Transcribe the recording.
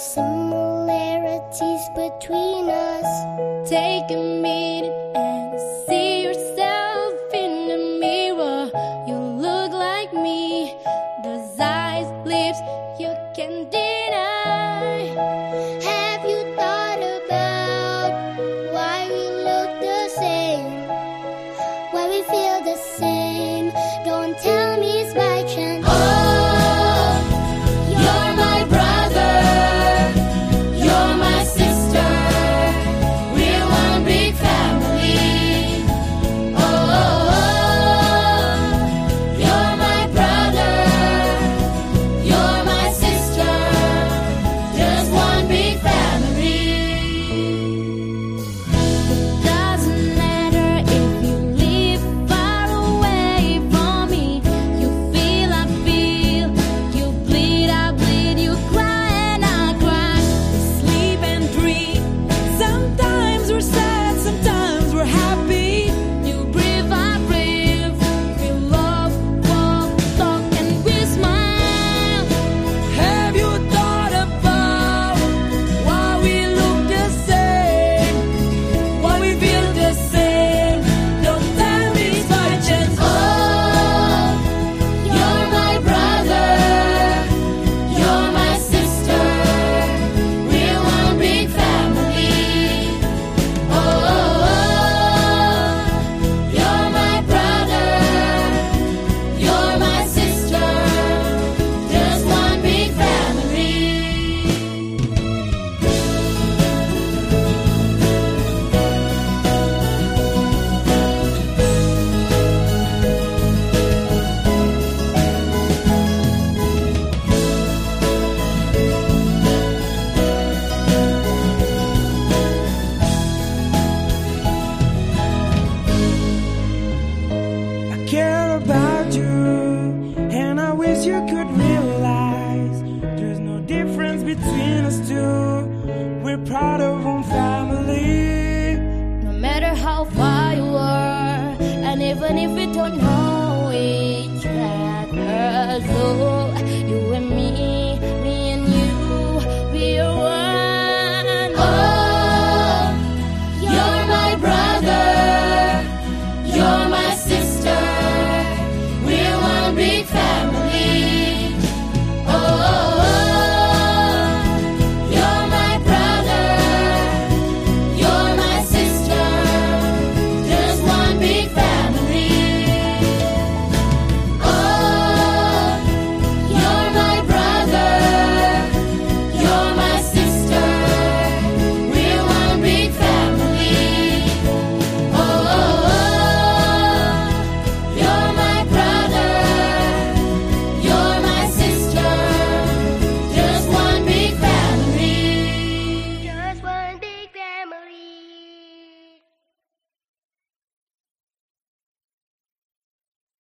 similarities between us. Take a minute and see yourself in the mirror. You look like me. Those eyes, lips, you can deny. Have you thought about why we look the same? Why we feel the same? And if it